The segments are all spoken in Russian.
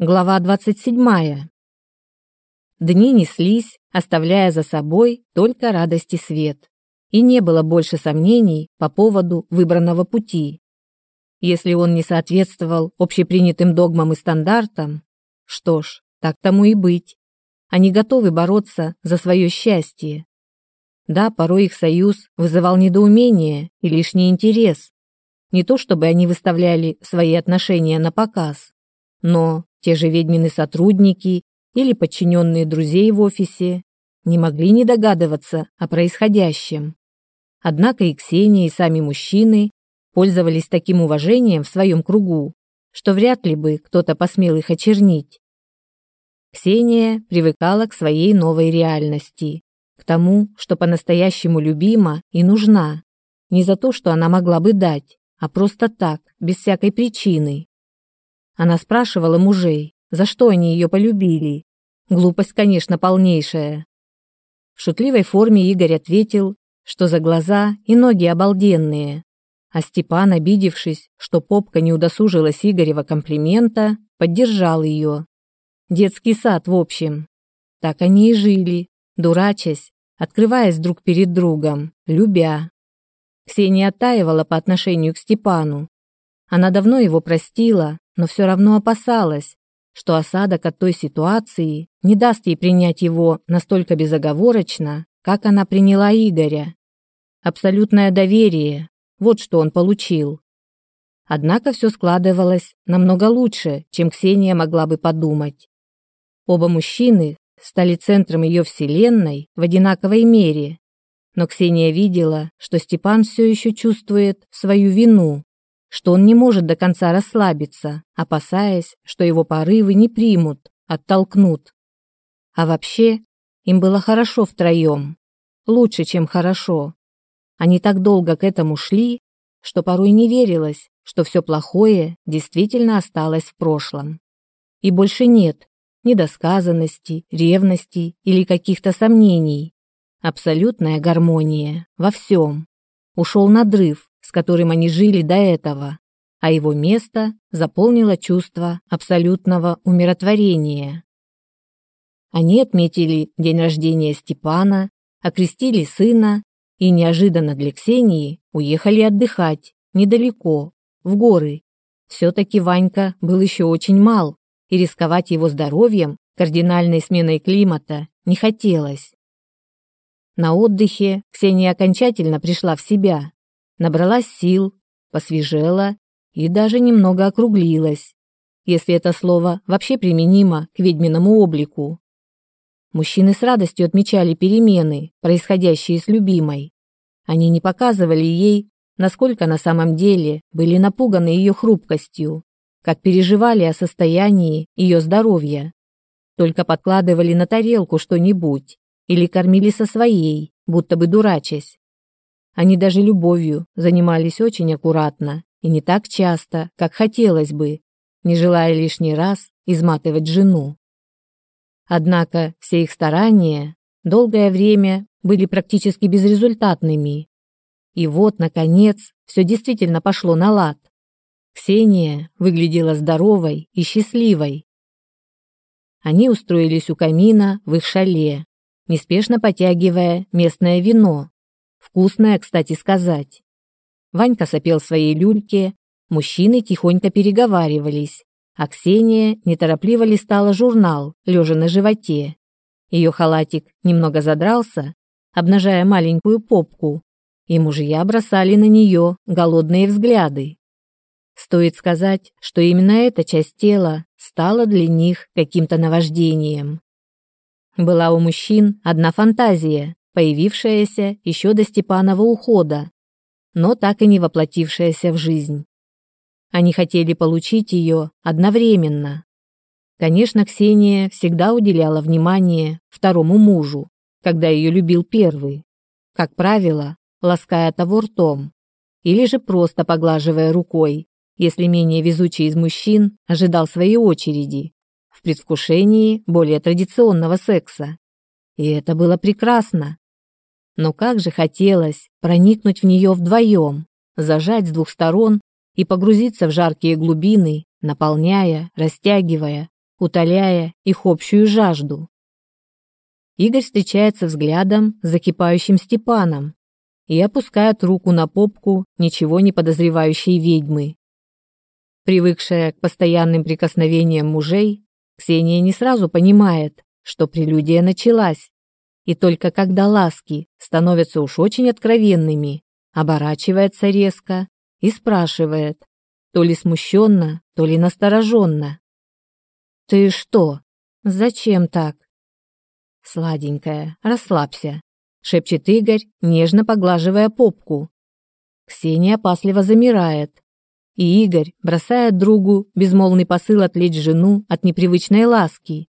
Глава 27. Дни неслись, оставляя за собой только радость и свет. И не было больше сомнений по поводу выбранного пути. Если он не соответствовал общепринятым догмам и стандартам, что ж, так тому и быть. Они готовы бороться за свое счастье. Да, порой их союз вызывал недоумение и лишний интерес. Не то чтобы они выставляли свои отношения на показ, но те же ведьмины сотрудники или подчиненные друзей в офисе не могли не догадываться о происходящем. Однако и Ксения, и сами мужчины пользовались таким уважением в своем кругу, что вряд ли бы кто-то посмел их очернить. Ксения привыкала к своей новой реальности, к тому, что по-настоящему любима и нужна, не за то, что она могла бы дать, а просто так, без всякой причины. Она спрашивала мужей, за что они ее полюбили. Глупость, конечно, полнейшая. В шутливой форме Игорь ответил, что за глаза и ноги обалденные. А Степан, обидевшись, что попка не удосужилась Игорева комплимента, поддержал ее. Детский сад, в общем. Так они и жили, дурачась, открываясь друг перед другом, любя. Ксения оттаивала по отношению к Степану. Она давно его простила, но все равно опасалась, что осадок от той ситуации не даст ей принять его настолько безоговорочно, как она приняла Игоря. Абсолютное доверие – вот что он получил. Однако все складывалось намного лучше, чем Ксения могла бы подумать. Оба мужчины стали центром ее вселенной в одинаковой мере, но Ксения видела, что Степан все еще чувствует свою вину что он не может до конца расслабиться, опасаясь, что его порывы не примут, оттолкнут. А вообще, им было хорошо втроем. Лучше, чем хорошо. Они так долго к этому шли, что порой не верилось, что все плохое действительно осталось в прошлом. И больше нет недосказанности, ревности или каких-то сомнений. Абсолютная гармония во всем. Ушел надрыв, с которым они жили до этого, а его место заполнило чувство абсолютного умиротворения. Они отметили день рождения Степана, окрестили сына и неожиданно для Ксении уехали отдыхать недалеко, в горы. Все-таки Ванька был еще очень мал, и рисковать его здоровьем кардинальной сменой климата не хотелось. На отдыхе Ксения окончательно пришла в себя набралась сил, посвежела и даже немного округлилась, если это слово вообще применимо к ведьминому облику. Мужчины с радостью отмечали перемены, происходящие с любимой. Они не показывали ей, насколько на самом деле были напуганы ее хрупкостью, как переживали о состоянии ее здоровья. Только подкладывали на тарелку что-нибудь или кормили со своей, будто бы дурачась. Они даже любовью занимались очень аккуратно и не так часто, как хотелось бы, не желая лишний раз изматывать жену. Однако все их старания долгое время были практически безрезультатными. И вот, наконец, все действительно пошло на лад. Ксения выглядела здоровой и счастливой. Они устроились у камина в их шале, неспешно потягивая местное вино, Вкусная, кстати сказать. Ванька сопел в своей люльке, мужчины тихонько переговаривались, а Ксения неторопливо листала журнал, лежа на животе. Ее халатик немного задрался, обнажая маленькую попку, и мужья бросали на нее голодные взгляды. Стоит сказать, что именно эта часть тела стала для них каким-то наваждением. Была у мужчин одна фантазия появившаяся еще до Степанова ухода, но так и не воплотившаяся в жизнь. Они хотели получить ее одновременно. Конечно, Ксения всегда уделяла внимание второму мужу, когда ее любил первый. Как правило, лаская того ртом, или же просто поглаживая рукой, если менее везучий из мужчин ожидал своей очереди, в предвкушении более традиционного секса. И это было прекрасно. Но как же хотелось проникнуть в нее вдвоем, зажать с двух сторон и погрузиться в жаркие глубины, наполняя, растягивая, утоляя их общую жажду. Игорь встречается взглядом с закипающим Степаном и опускает руку на попку ничего не подозревающей ведьмы. Привыкшая к постоянным прикосновениям мужей, Ксения не сразу понимает, что прелюдия началась, и только когда ласки становятся уж очень откровенными, оборачивается резко и спрашивает, то ли смущенно, то ли настороженно. «Ты что? Зачем так?» «Сладенькая, расслабься», — шепчет Игорь, нежно поглаживая попку. Ксения опасливо замирает, и Игорь бросает другу безмолвный посыл отвлечь жену от непривычной ласки.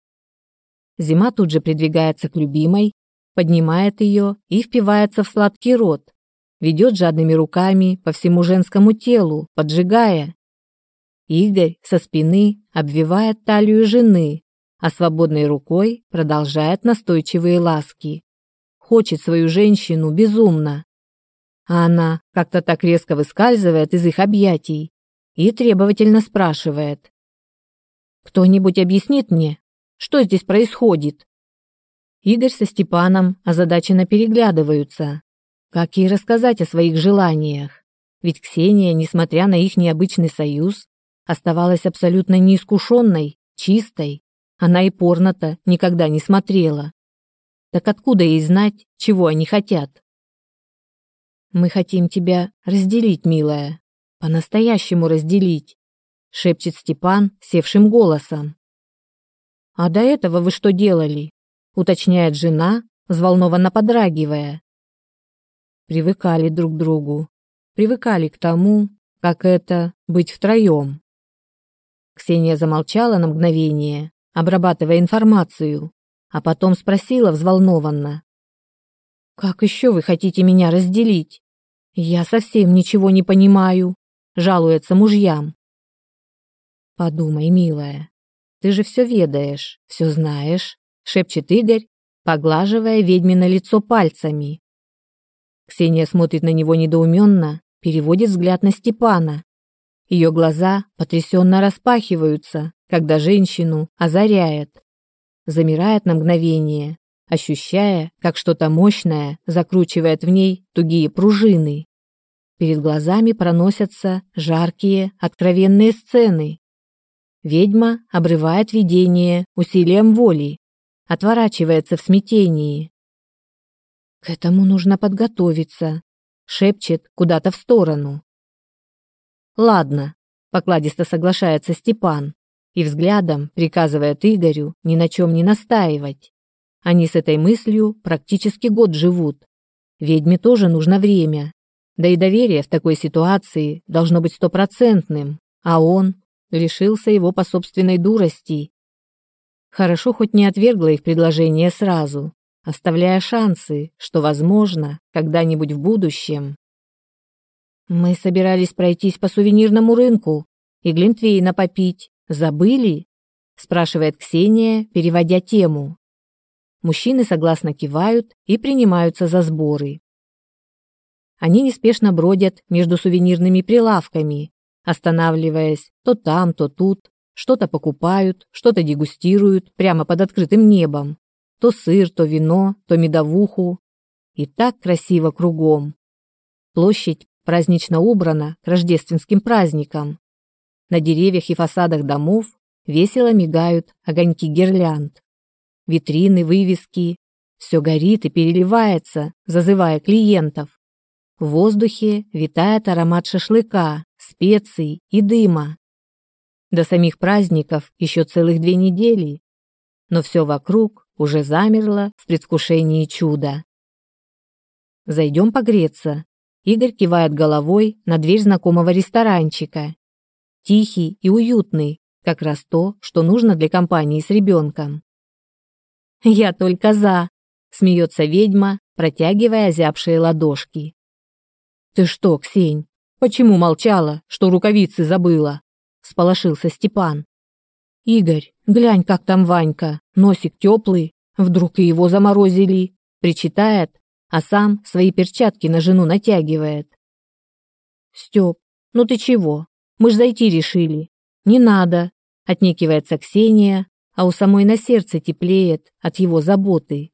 Зима тут же придвигается к любимой, поднимает ее и впивается в сладкий рот, ведет жадными руками по всему женскому телу, поджигая. Игорь со спины обвивает талию жены, а свободной рукой продолжает настойчивые ласки. Хочет свою женщину безумно. А она как-то так резко выскальзывает из их объятий и требовательно спрашивает. «Кто-нибудь объяснит мне, что здесь происходит?» Игорь со Степаном озадаченно переглядываются. Как ей рассказать о своих желаниях? Ведь Ксения, несмотря на их необычный союз, оставалась абсолютно неискушенной, чистой, она и порно-то никогда не смотрела. Так откуда ей знать, чего они хотят? Мы хотим тебя разделить, милая. По-настоящему разделить, шепчет Степан севшим голосом. А до этого вы что делали? Уточняет жена, взволнованно подрагивая. Привыкали друг к другу, привыкали к тому, как это быть втроем. Ксения замолчала на мгновение, обрабатывая информацию, а потом спросила взволнованно. «Как еще вы хотите меня разделить? Я совсем ничего не понимаю», — жалуется мужьям. «Подумай, милая, ты же все ведаешь, все знаешь», — шепчет Игорь, поглаживая ведьмино лицо пальцами. Ксения смотрит на него недоуменно, переводит взгляд на Степана. Ее глаза потрясенно распахиваются, когда женщину озаряет. Замирает на мгновение, ощущая, как что-то мощное закручивает в ней тугие пружины. Перед глазами проносятся жаркие, откровенные сцены. Ведьма обрывает видение усилием воли, отворачивается в смятении. К этому нужно подготовиться, шепчет куда-то в сторону. Ладно, покладисто соглашается Степан и взглядом приказывает Игорю ни на чем не настаивать. Они с этой мыслью практически год живут. Ведьме тоже нужно время. Да и доверие в такой ситуации должно быть стопроцентным, а он лишился его по собственной дурости. Хорошо хоть не отвергла их предложение сразу, оставляя шансы, что, возможно, когда-нибудь в будущем. Мы собирались пройтись по сувенирному рынку и глинтвейна попить, Забыли? спрашивает Ксения, переводя тему. Мужчины согласно кивают и принимаются за сборы. Они неспешно бродят между сувенирными прилавками, останавливаясь то там, то тут, что-то покупают, что-то дегустируют прямо под открытым небом. То сыр, то вино, то медовуху. И так красиво кругом. Площадь празднично убрана к рождественским праздникам. На деревьях и фасадах домов весело мигают огоньки гирлянд. Витрины, вывески. Все горит и переливается, зазывая клиентов. В воздухе витает аромат шашлыка, специй и дыма. До самих праздников еще целых две недели, но все вокруг уже замерло в предвкушении чуда. Зайдем погреться. Игорь кивает головой на дверь знакомого ресторанчика тихий и уютный, как раз то, что нужно для компании с ребенком. «Я только за!» — смеется ведьма, протягивая озябшие ладошки. «Ты что, Ксень, почему молчала, что рукавицы забыла?» — сполошился Степан. «Игорь, глянь, как там Ванька, носик теплый, вдруг и его заморозили», — причитает, а сам свои перчатки на жену натягивает. «Степ, ну ты чего? Мы ж зайти решили. Не надо, отнекивается Ксения, а у самой на сердце теплеет от его заботы.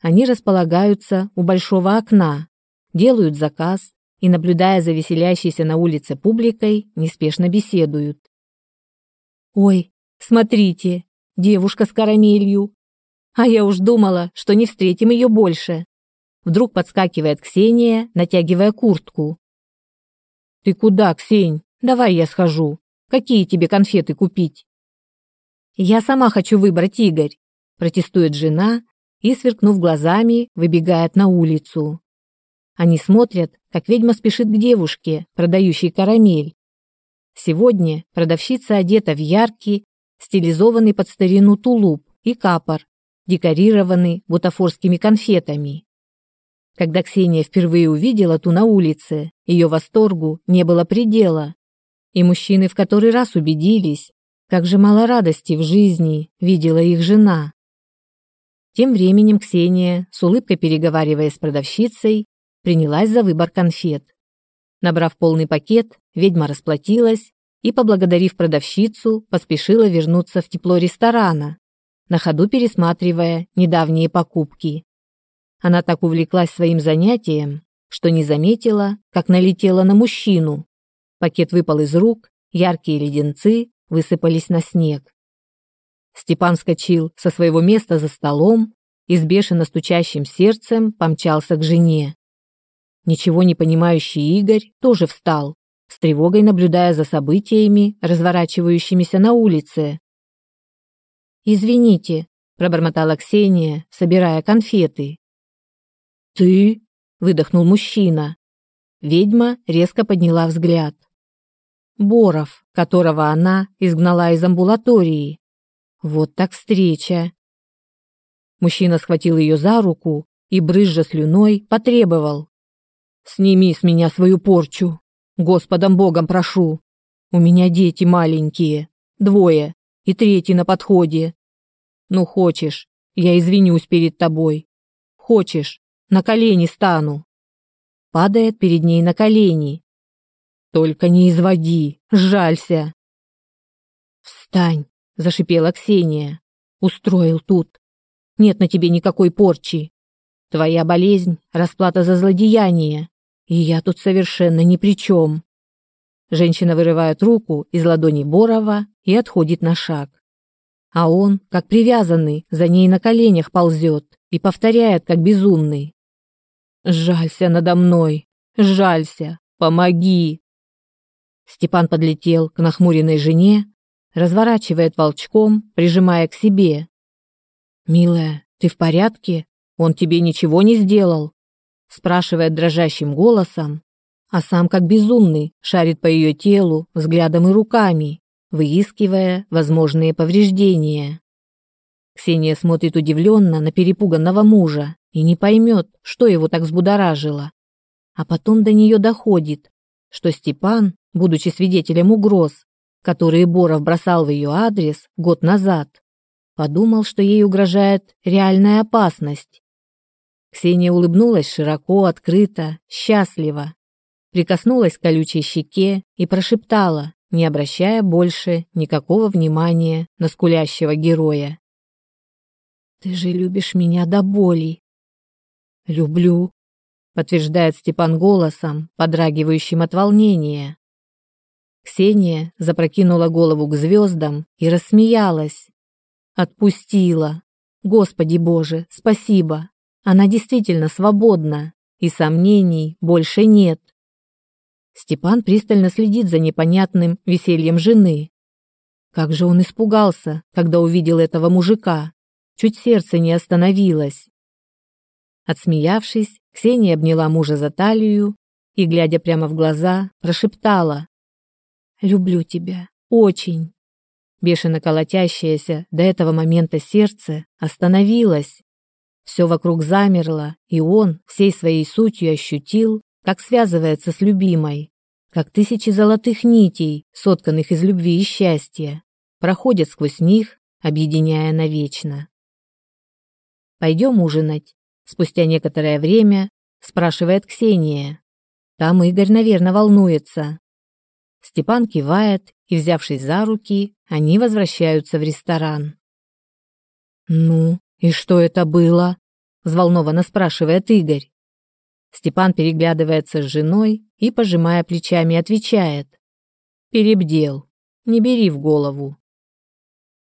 Они располагаются у большого окна, делают заказ и, наблюдая за веселящейся на улице публикой, неспешно беседуют. «Ой, смотрите, девушка с карамелью! А я уж думала, что не встретим ее больше!» Вдруг подскакивает Ксения, натягивая куртку. «Ты куда, Ксень? Давай я схожу. Какие тебе конфеты купить?» «Я сама хочу выбрать, Игорь», – протестует жена и, сверкнув глазами, выбегает на улицу. Они смотрят, как ведьма спешит к девушке, продающей карамель. Сегодня продавщица одета в яркий, стилизованный под старину тулуп и капор, декорированный бутафорскими конфетами. Когда Ксения впервые увидела ту на улице, ее восторгу не было предела. И мужчины в который раз убедились, как же мало радости в жизни видела их жена. Тем временем Ксения, с улыбкой переговаривая с продавщицей, принялась за выбор конфет. Набрав полный пакет, ведьма расплатилась и, поблагодарив продавщицу, поспешила вернуться в тепло ресторана, на ходу пересматривая недавние покупки. Она так увлеклась своим занятием, что не заметила, как налетела на мужчину. Пакет выпал из рук, яркие леденцы высыпались на снег. Степан вскочил со своего места за столом и с бешено стучащим сердцем помчался к жене. Ничего не понимающий Игорь тоже встал, с тревогой наблюдая за событиями, разворачивающимися на улице. «Извините», – пробормотала Ксения, собирая конфеты. «Ты?» – выдохнул мужчина. Ведьма резко подняла взгляд. Боров, которого она изгнала из амбулатории. Вот так встреча. Мужчина схватил ее за руку и, брызжа слюной, потребовал. «Сними с меня свою порчу. Господом Богом прошу. У меня дети маленькие, двое, и третий на подходе. Ну, хочешь, я извинюсь перед тобой. Хочешь, на колени стану». Падает перед ней на колени, только не изводи, жалься. Встань, зашипела Ксения. Устроил тут. Нет на тебе никакой порчи. Твоя болезнь расплата за злодеяние, и я тут совершенно ни при чем. Женщина вырывает руку из ладони Борова и отходит на шаг. А он, как привязанный, за ней на коленях ползет и повторяет, как безумный. «Жалься надо мной! Жалься! Помоги!» Степан подлетел к нахмуренной жене, разворачивает волчком, прижимая к себе. «Милая, ты в порядке? Он тебе ничего не сделал?» Спрашивает дрожащим голосом, а сам как безумный шарит по ее телу взглядом и руками, выискивая возможные повреждения. Ксения смотрит удивленно на перепуганного мужа и не поймет, что его так взбудоражило. А потом до нее доходит, что Степан будучи свидетелем угроз, которые Боров бросал в ее адрес год назад, подумал, что ей угрожает реальная опасность. Ксения улыбнулась широко, открыто, счастливо, прикоснулась к колючей щеке и прошептала, не обращая больше никакого внимания на скулящего героя. «Ты же любишь меня до боли». «Люблю», — подтверждает Степан голосом, подрагивающим от волнения. Ксения запрокинула голову к звездам и рассмеялась. Отпустила. Господи Боже, спасибо. Она действительно свободна, и сомнений больше нет. Степан пристально следит за непонятным весельем жены. Как же он испугался, когда увидел этого мужика. Чуть сердце не остановилось. Отсмеявшись, Ксения обняла мужа за талию и, глядя прямо в глаза, прошептала Люблю тебя. Очень. Бешено колотящееся до этого момента сердце остановилось. Все вокруг замерло, и он всей своей сутью ощутил, как связывается с любимой, как тысячи золотых нитей, сотканных из любви и счастья, проходят сквозь них, объединяя навечно. «Пойдем ужинать?» Спустя некоторое время спрашивает Ксения. Там Игорь, наверное, волнуется. Степан кивает, и, взявшись за руки, они возвращаются в ресторан. «Ну, и что это было?» – взволнованно спрашивает Игорь. Степан переглядывается с женой и, пожимая плечами, отвечает. «Перебдел. Не бери в голову.